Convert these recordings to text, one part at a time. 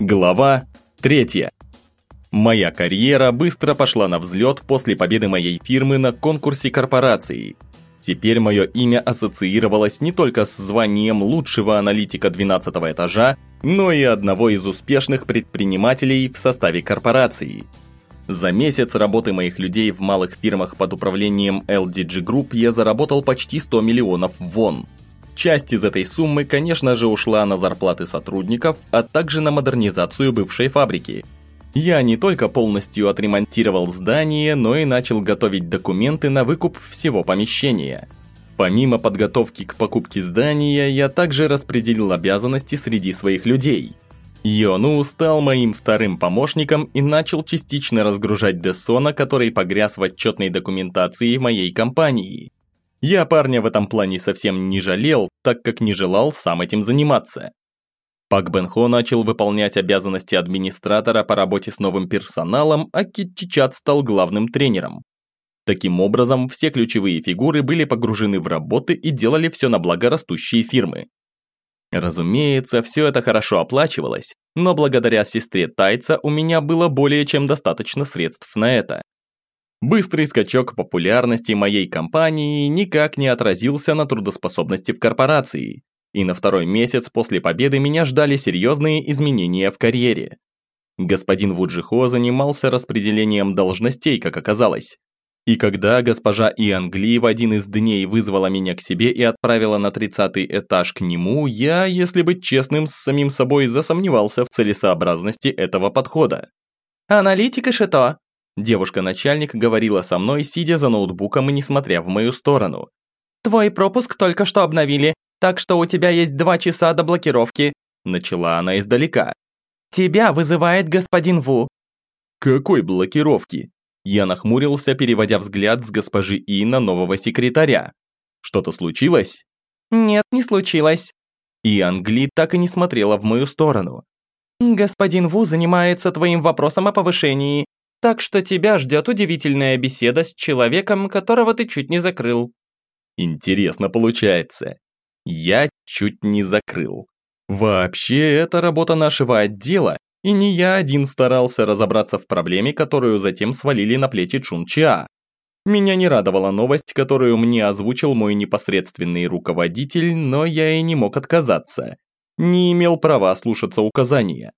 Глава 3. Моя карьера быстро пошла на взлет после победы моей фирмы на конкурсе корпорации. Теперь мое имя ассоциировалось не только с званием лучшего аналитика 12 этажа, но и одного из успешных предпринимателей в составе корпорации. За месяц работы моих людей в малых фирмах под управлением LDG Group я заработал почти 100 миллионов вон. Часть из этой суммы, конечно же, ушла на зарплаты сотрудников, а также на модернизацию бывшей фабрики. Я не только полностью отремонтировал здание, но и начал готовить документы на выкуп всего помещения. Помимо подготовки к покупке здания, я также распределил обязанности среди своих людей. Йону стал моим вторым помощником и начал частично разгружать Десона, который погряз в отчетной документации моей компании. Я парня в этом плане совсем не жалел, так как не желал сам этим заниматься. Пак Бенхо начал выполнять обязанности администратора по работе с новым персоналом, а Китти Чат стал главным тренером. Таким образом, все ключевые фигуры были погружены в работы и делали все на благо растущей фирмы. Разумеется, все это хорошо оплачивалось, но благодаря сестре Тайца у меня было более чем достаточно средств на это. Быстрый скачок популярности моей компании никак не отразился на трудоспособности в корпорации, и на второй месяц после победы меня ждали серьезные изменения в карьере. Господин Вуджихо занимался распределением должностей, как оказалось. И когда госпожа Иангли в один из дней вызвала меня к себе и отправила на тридцатый этаж к нему, я, если быть честным с самим собой, засомневался в целесообразности этого подхода. «Аналитика Шито, Девушка-начальник говорила со мной, сидя за ноутбуком и не смотря в мою сторону. «Твой пропуск только что обновили, так что у тебя есть два часа до блокировки», начала она издалека. «Тебя вызывает господин Ву». «Какой блокировки?» Я нахмурился, переводя взгляд с госпожи И на нового секретаря. «Что-то случилось?» «Нет, не случилось». И Англи так и не смотрела в мою сторону. «Господин Ву занимается твоим вопросом о повышении. Так что тебя ждет удивительная беседа с человеком, которого ты чуть не закрыл. Интересно получается. Я чуть не закрыл. Вообще, это работа нашего отдела, и не я один старался разобраться в проблеме, которую затем свалили на плечи Чунча. Меня не радовала новость, которую мне озвучил мой непосредственный руководитель, но я и не мог отказаться. Не имел права слушаться указания.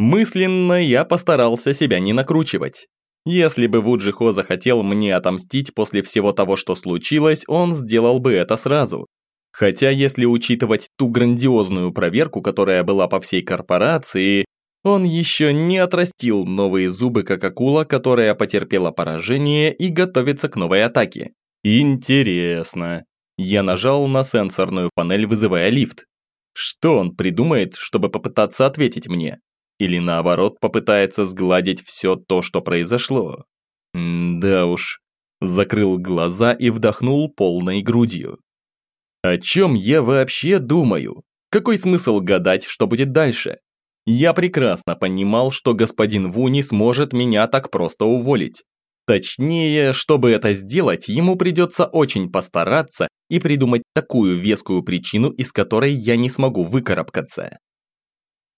Мысленно я постарался себя не накручивать. Если бы Вуджихо захотел мне отомстить после всего того, что случилось, он сделал бы это сразу. Хотя если учитывать ту грандиозную проверку, которая была по всей корпорации, он еще не отрастил новые зубы, как акула, которая потерпела поражение и готовится к новой атаке. Интересно. Я нажал на сенсорную панель, вызывая лифт. Что он придумает, чтобы попытаться ответить мне? Или наоборот попытается сгладить все то, что произошло. да уж. Закрыл глаза и вдохнул полной грудью. О чем я вообще думаю? Какой смысл гадать, что будет дальше? Я прекрасно понимал, что господин Ву не сможет меня так просто уволить. Точнее, чтобы это сделать, ему придется очень постараться и придумать такую вескую причину, из которой я не смогу выкарабкаться.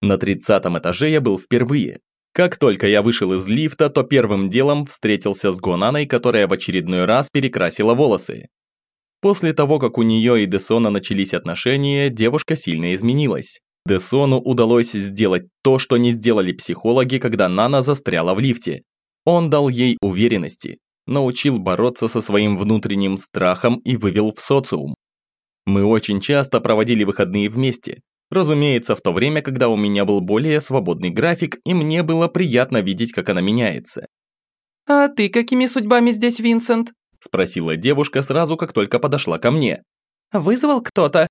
На тридцатом этаже я был впервые. Как только я вышел из лифта, то первым делом встретился с Гонаной, которая в очередной раз перекрасила волосы. После того, как у нее и Десона начались отношения, девушка сильно изменилась. Десону удалось сделать то, что не сделали психологи, когда Нана застряла в лифте. Он дал ей уверенности, научил бороться со своим внутренним страхом и вывел в социум. Мы очень часто проводили выходные вместе, Разумеется, в то время, когда у меня был более свободный график, и мне было приятно видеть, как она меняется. «А ты какими судьбами здесь, Винсент?» Спросила девушка сразу, как только подошла ко мне. «Вызвал кто-то?»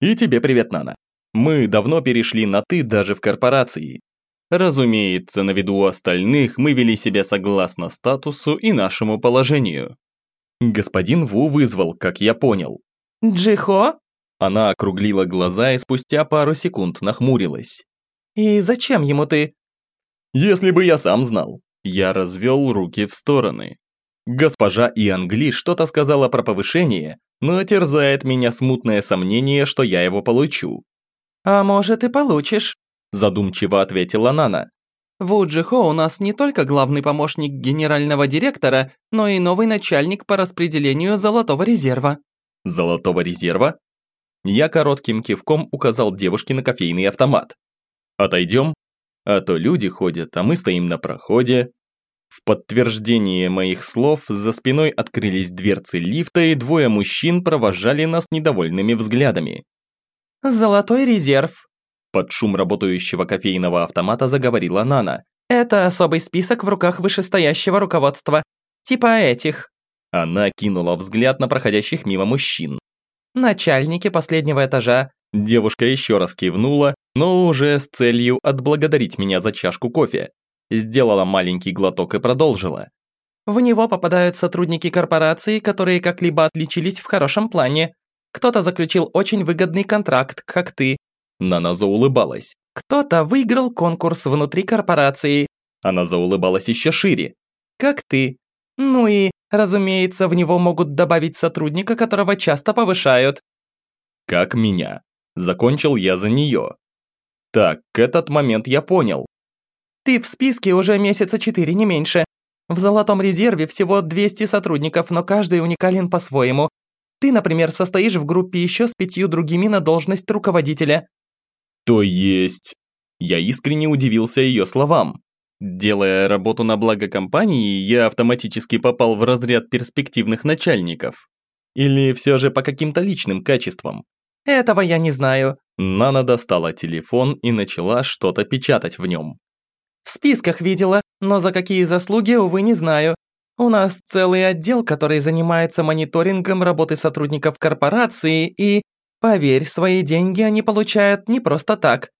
«И тебе привет, Нана. Мы давно перешли на «ты» даже в корпорации. Разумеется, на виду у остальных мы вели себя согласно статусу и нашему положению. Господин Ву вызвал, как я понял. «Джихо?» Она округлила глаза и спустя пару секунд нахмурилась. «И зачем ему ты?» «Если бы я сам знал». Я развел руки в стороны. Госпожа Иангли что-то сказала про повышение, но терзает меня смутное сомнение, что я его получу. «А может и получишь», задумчиво ответила Нана. В Уджихо у нас не только главный помощник генерального директора, но и новый начальник по распределению золотого резерва. Золотого резерва? Я коротким кивком указал девушке на кофейный автомат. Отойдем? А то люди ходят, а мы стоим на проходе. В подтверждение моих слов за спиной открылись дверцы лифта, и двое мужчин провожали нас недовольными взглядами. «Золотой резерв», под шум работающего кофейного автомата заговорила Нана. «Это особый список в руках вышестоящего руководства. Типа этих». Она кинула взгляд на проходящих мимо мужчин. «Начальники последнего этажа». Девушка еще раз кивнула, но уже с целью отблагодарить меня за чашку кофе. Сделала маленький глоток и продолжила. В него попадают сотрудники корпорации, которые как-либо отличились в хорошем плане. Кто-то заключил очень выгодный контракт, как ты, Нана заулыбалась. «Кто-то выиграл конкурс внутри корпорации». Она заулыбалась еще шире. «Как ты. Ну и, разумеется, в него могут добавить сотрудника, которого часто повышают». «Как меня». Закончил я за нее. Так, к этот момент я понял. «Ты в списке уже месяца четыре, не меньше. В золотом резерве всего 200 сотрудников, но каждый уникален по-своему. Ты, например, состоишь в группе еще с пятью другими на должность руководителя. То есть... Я искренне удивился ее словам. Делая работу на благо компании, я автоматически попал в разряд перспективных начальников. Или все же по каким-то личным качествам. Этого я не знаю. Нана достала телефон и начала что-то печатать в нем. В списках видела, но за какие заслуги, увы, не знаю. У нас целый отдел, который занимается мониторингом работы сотрудников корпорации и Поверь, свои деньги они получают не просто так.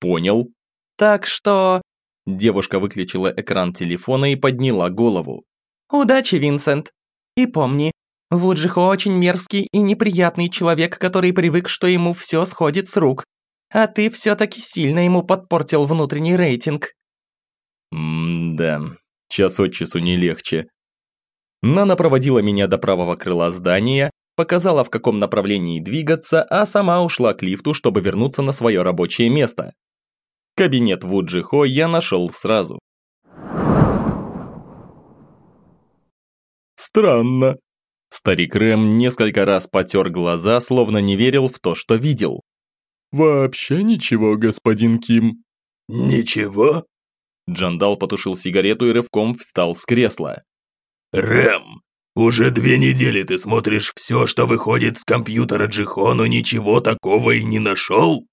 Понял. Так что... Девушка выключила экран телефона и подняла голову. Удачи, Винсент. И помни, Вуджихо очень мерзкий и неприятный человек, который привык, что ему все сходит с рук. А ты все-таки сильно ему подпортил внутренний рейтинг. М-да, час от часу не легче. Нана проводила меня до правого крыла здания, показала, в каком направлении двигаться, а сама ушла к лифту, чтобы вернуться на свое рабочее место. Кабинет Вуджихо я нашел сразу. Странно. Старик Рэм несколько раз потер глаза, словно не верил в то, что видел. «Вообще ничего, господин Ким». «Ничего?» Джандал потушил сигарету и рывком встал с кресла. «Рэм, уже две недели ты смотришь все, что выходит с компьютера Джихо, но ничего такого и не нашел?»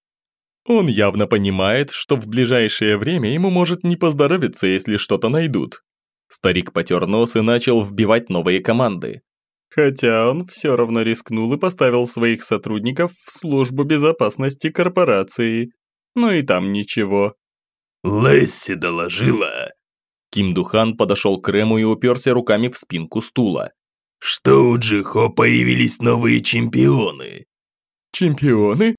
Он явно понимает, что в ближайшее время ему может не поздоровиться, если что-то найдут. Старик потер нос и начал вбивать новые команды. Хотя он все равно рискнул и поставил своих сотрудников в службу безопасности корпорации. Но и там ничего. «Лесси доложила, Ким Духан подошел к Рэму и уперся руками в спинку стула. «Что у Джихо появились новые чемпионы?» «Чемпионы?»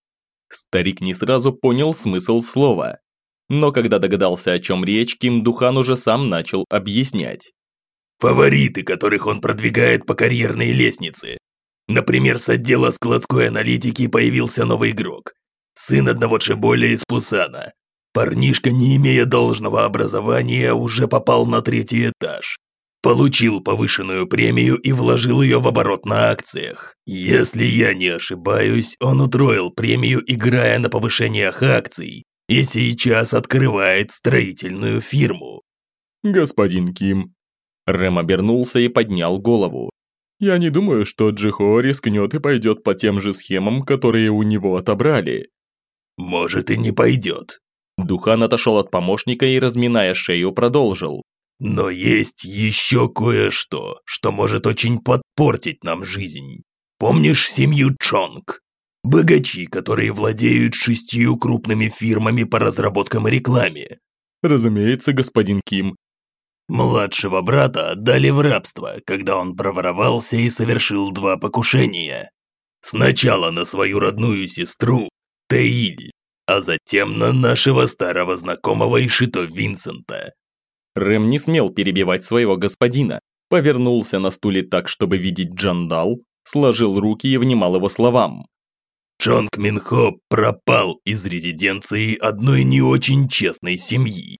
Старик не сразу понял смысл слова. Но когда догадался, о чем речь, Ким Духан уже сам начал объяснять. «Фавориты, которых он продвигает по карьерной лестнице. Например, с отдела складской аналитики появился новый игрок. Сын одного Чеболя из Пусана, Парнишка, не имея должного образования, уже попал на третий этаж. Получил повышенную премию и вложил ее в оборот на акциях. Если я не ошибаюсь, он утроил премию, играя на повышениях акций, и сейчас открывает строительную фирму. «Господин Ким». Рэм обернулся и поднял голову. «Я не думаю, что Джихо рискнет и пойдет по тем же схемам, которые у него отобрали». «Может и не пойдет. Духан отошел от помощника и, разминая шею, продолжил. «Но есть еще кое-что, что может очень подпортить нам жизнь. Помнишь семью Чонг? Богачи, которые владеют шестью крупными фирмами по разработкам и рекламе». «Разумеется, господин Ким». Младшего брата отдали в рабство, когда он проворовался и совершил два покушения. Сначала на свою родную сестру, Теиль, а затем на нашего старого знакомого Ишито Винсента». Рэм не смел перебивать своего господина, повернулся на стуле так, чтобы видеть Джандал, сложил руки и внимал его словам. Чонг Минхо пропал из резиденции одной не очень честной семьи.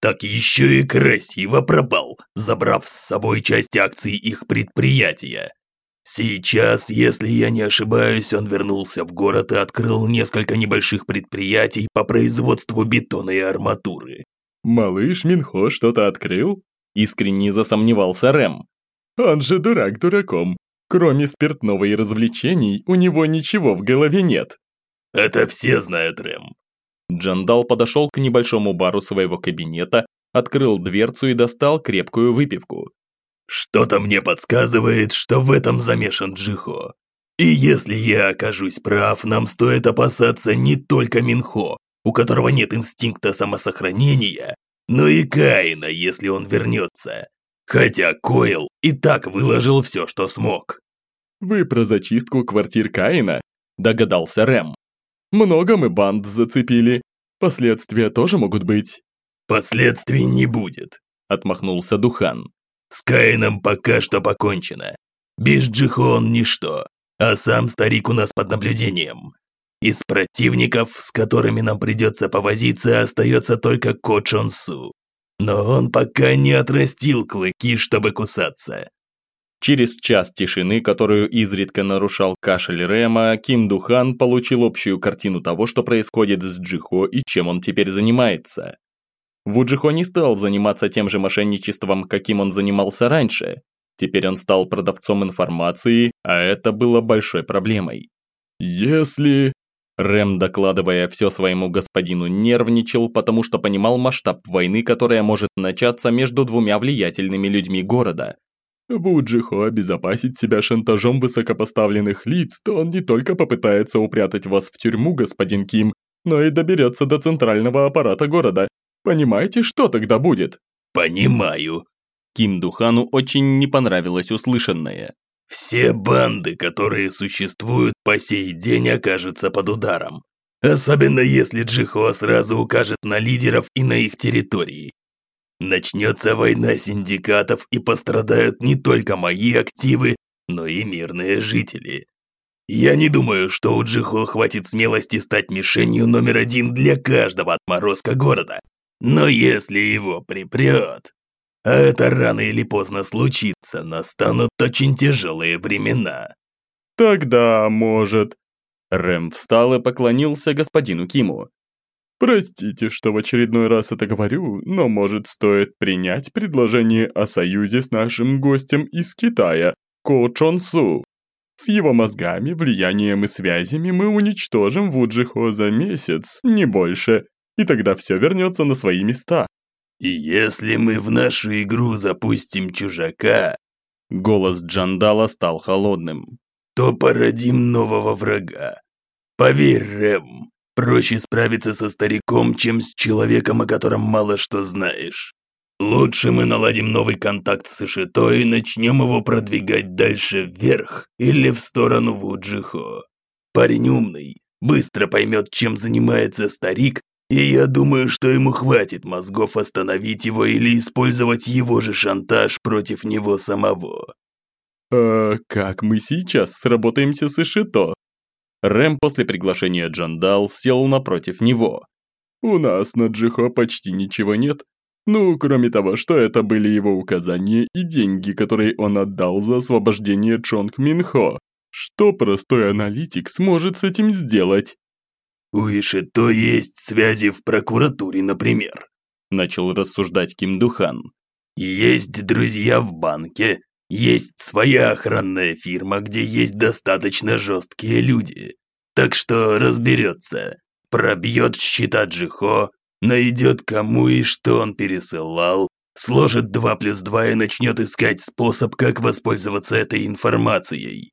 Так еще и красиво пропал, забрав с собой часть акций их предприятия. Сейчас, если я не ошибаюсь, он вернулся в город и открыл несколько небольших предприятий по производству бетона и арматуры. «Малыш Минхо что-то открыл?» Искренне засомневался Рэм. «Он же дурак дураком. Кроме спиртного и развлечений, у него ничего в голове нет». «Это все знают, Рэм». Джандал подошел к небольшому бару своего кабинета, открыл дверцу и достал крепкую выпивку. Что-то мне подсказывает, что в этом замешан Джихо. И если я окажусь прав, нам стоит опасаться не только Минхо, у которого нет инстинкта самосохранения, но и Каина, если он вернется. Хотя Койл и так выложил все, что смог. «Вы про зачистку квартир Каина?» – догадался Рэм. «Много мы банд зацепили. Последствия тоже могут быть». «Последствий не будет», – отмахнулся Духан. С Каином пока что покончено. Без Джихо он ничто, а сам старик у нас под наблюдением. Из противников, с которыми нам придется повозиться, остается только Ко Чон Су. Но он пока не отрастил клыки, чтобы кусаться. Через час тишины, которую изредка нарушал кашель Рэма, Ким Духан получил общую картину того, что происходит с Джихо и чем он теперь занимается. Вуджихо не стал заниматься тем же мошенничеством, каким он занимался раньше. Теперь он стал продавцом информации, а это было большой проблемой. «Если...» Рэм, докладывая все своему господину, нервничал, потому что понимал масштаб войны, которая может начаться между двумя влиятельными людьми города. Вуджихо обезопасить себя шантажом высокопоставленных лиц, то он не только попытается упрятать вас в тюрьму, господин Ким, но и доберется до центрального аппарата города, Понимаете, что тогда будет?» «Понимаю». Ким Духану очень не понравилось услышанное. «Все банды, которые существуют по сей день, окажутся под ударом. Особенно если Джихо сразу укажет на лидеров и на их территории. Начнется война синдикатов и пострадают не только мои активы, но и мирные жители. Я не думаю, что у Джихо хватит смелости стать мишенью номер один для каждого отморозка города. Но если его припрет, а это рано или поздно случится, настанут очень тяжелые времена. Тогда, может... Рэм встал и поклонился господину Киму. Простите, что в очередной раз это говорю, но может стоит принять предложение о союзе с нашим гостем из Китая, Ко Чон Су. С его мозгами, влиянием и связями мы уничтожим Вуджихо за месяц, не больше и тогда все вернется на свои места. И если мы в нашу игру запустим чужака, голос Джандала стал холодным, то породим нового врага. Поверь, Рэм, проще справиться со стариком, чем с человеком, о котором мало что знаешь. Лучше мы наладим новый контакт с Ишито и начнем его продвигать дальше вверх или в сторону Вуджихо. Парень умный, быстро поймет, чем занимается старик и я думаю, что ему хватит мозгов остановить его или использовать его же шантаж против него самого. «А как мы сейчас сработаемся с Ишито?» Рэм после приглашения Джандал сел напротив него. «У нас на Джихо почти ничего нет. Ну, кроме того, что это были его указания и деньги, которые он отдал за освобождение Чонг Минхо. Что простой аналитик сможет с этим сделать?» «У Ишито есть связи в прокуратуре, например», начал рассуждать Ким Духан. «Есть друзья в банке, есть своя охранная фирма, где есть достаточно жесткие люди. Так что разберется, пробьет счета Джихо, найдет кому и что он пересылал, сложит 2 плюс 2 и начнет искать способ, как воспользоваться этой информацией».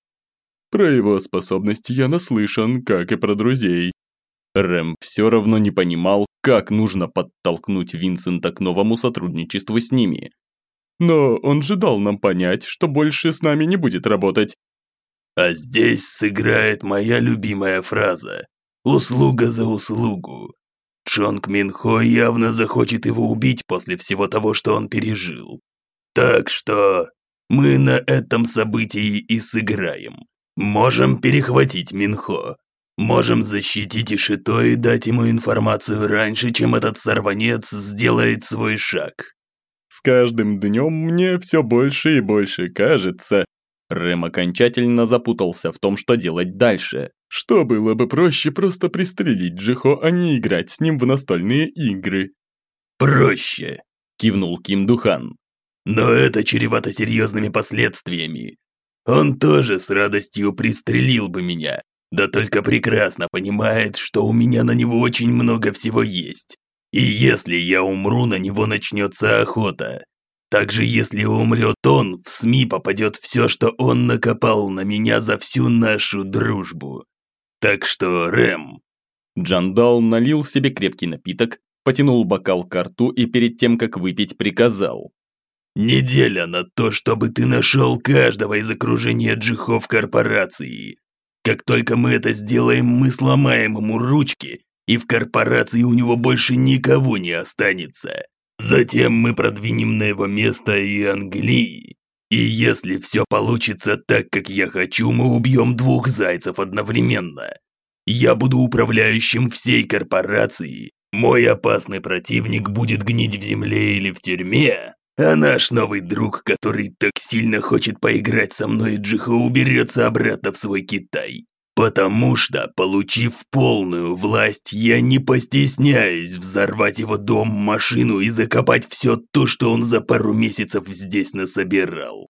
Про его способности я наслышан, как и про друзей. Рэм все равно не понимал, как нужно подтолкнуть Винсента к новому сотрудничеству с ними. Но он же дал нам понять, что больше с нами не будет работать. А здесь сыграет моя любимая фраза «Услуга за услугу». Чонг Минхо явно захочет его убить после всего того, что он пережил. Так что мы на этом событии и сыграем. Можем перехватить Минхо. Можем защитить Ишито и дать ему информацию раньше, чем этот сорванец сделает свой шаг. С каждым днем мне все больше и больше кажется. Рэм окончательно запутался в том, что делать дальше. Что было бы проще просто пристрелить Джихо, а не играть с ним в настольные игры. «Проще», – кивнул Ким Духан. «Но это чревато серьезными последствиями. Он тоже с радостью пристрелил бы меня, да только прекрасно понимает, что у меня на него очень много всего есть. И если я умру, на него начнется охота. Также если умрет он, в СМИ попадет все, что он накопал на меня за всю нашу дружбу. Так что, Рэм...» Джандал налил себе крепкий напиток, потянул бокал к рту и перед тем, как выпить, приказал. «Неделя на то, чтобы ты нашел каждого из окружения джихов корпорации. Как только мы это сделаем, мы сломаем ему ручки, и в корпорации у него больше никого не останется. Затем мы продвинем на его место и Англии. И если все получится так, как я хочу, мы убьем двух зайцев одновременно. Я буду управляющим всей корпорацией. Мой опасный противник будет гнить в земле или в тюрьме, а наш новый друг, который так сильно хочет поиграть со мной, Джихо уберется обратно в свой Китай. Потому что, получив полную власть, я не постесняюсь взорвать его дом, машину и закопать все то, что он за пару месяцев здесь насобирал.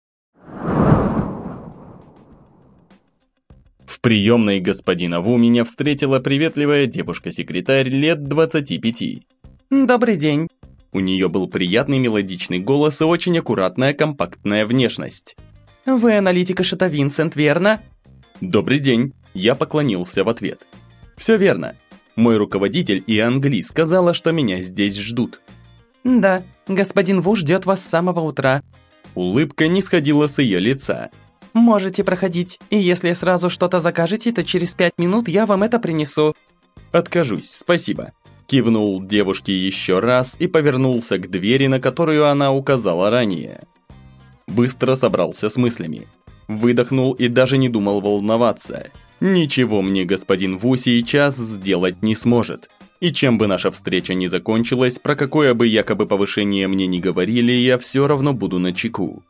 В приемной господина Ву меня встретила приветливая девушка-секретарь лет 25. «Добрый день». У нее был приятный мелодичный голос и очень аккуратная компактная внешность. «Вы аналитика Шата Винсент, верно?» «Добрый день». Я поклонился в ответ. «Все верно. Мой руководитель и Англи сказала, что меня здесь ждут». «Да, господин Ву ждет вас с самого утра». Улыбка не сходила с ее лица. «Можете проходить, и если сразу что-то закажете, то через пять минут я вам это принесу». «Откажусь, спасибо». Кивнул девушке еще раз и повернулся к двери, на которую она указала ранее. Быстро собрался с мыслями. Выдохнул и даже не думал волноваться. Ничего мне господин Ву сейчас сделать не сможет. И чем бы наша встреча ни закончилась, про какое бы якобы повышение мне не говорили, я все равно буду на чеку.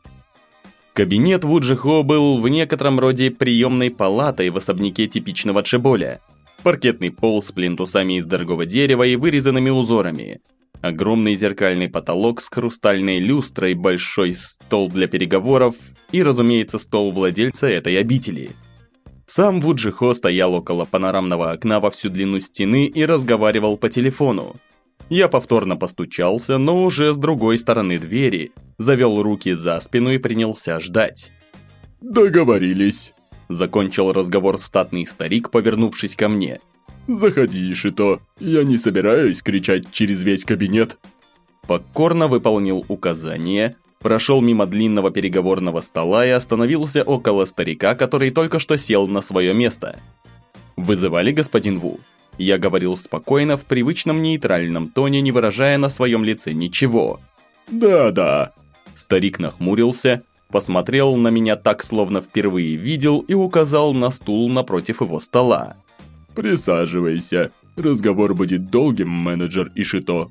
Кабинет Вуджихо был в некотором роде приемной палатой в особняке типичного Чеболя. Паркетный пол с плинтусами из дорогого дерева и вырезанными узорами. Огромный зеркальный потолок с хрустальной люстрой, большой стол для переговоров и, разумеется, стол владельца этой обители – сам Вуджихо стоял около панорамного окна во всю длину стены и разговаривал по телефону. Я повторно постучался, но уже с другой стороны двери, завел руки за спину и принялся ждать. «Договорились», – закончил разговор статный старик, повернувшись ко мне. «Заходи, Шито, я не собираюсь кричать через весь кабинет». Покорно выполнил указание, прошел мимо длинного переговорного стола и остановился около старика, который только что сел на свое место. «Вызывали господин Ву?» Я говорил спокойно, в привычном нейтральном тоне, не выражая на своем лице ничего. «Да-да». Старик нахмурился, посмотрел на меня так, словно впервые видел, и указал на стул напротив его стола. «Присаживайся. Разговор будет долгим, менеджер Ишито».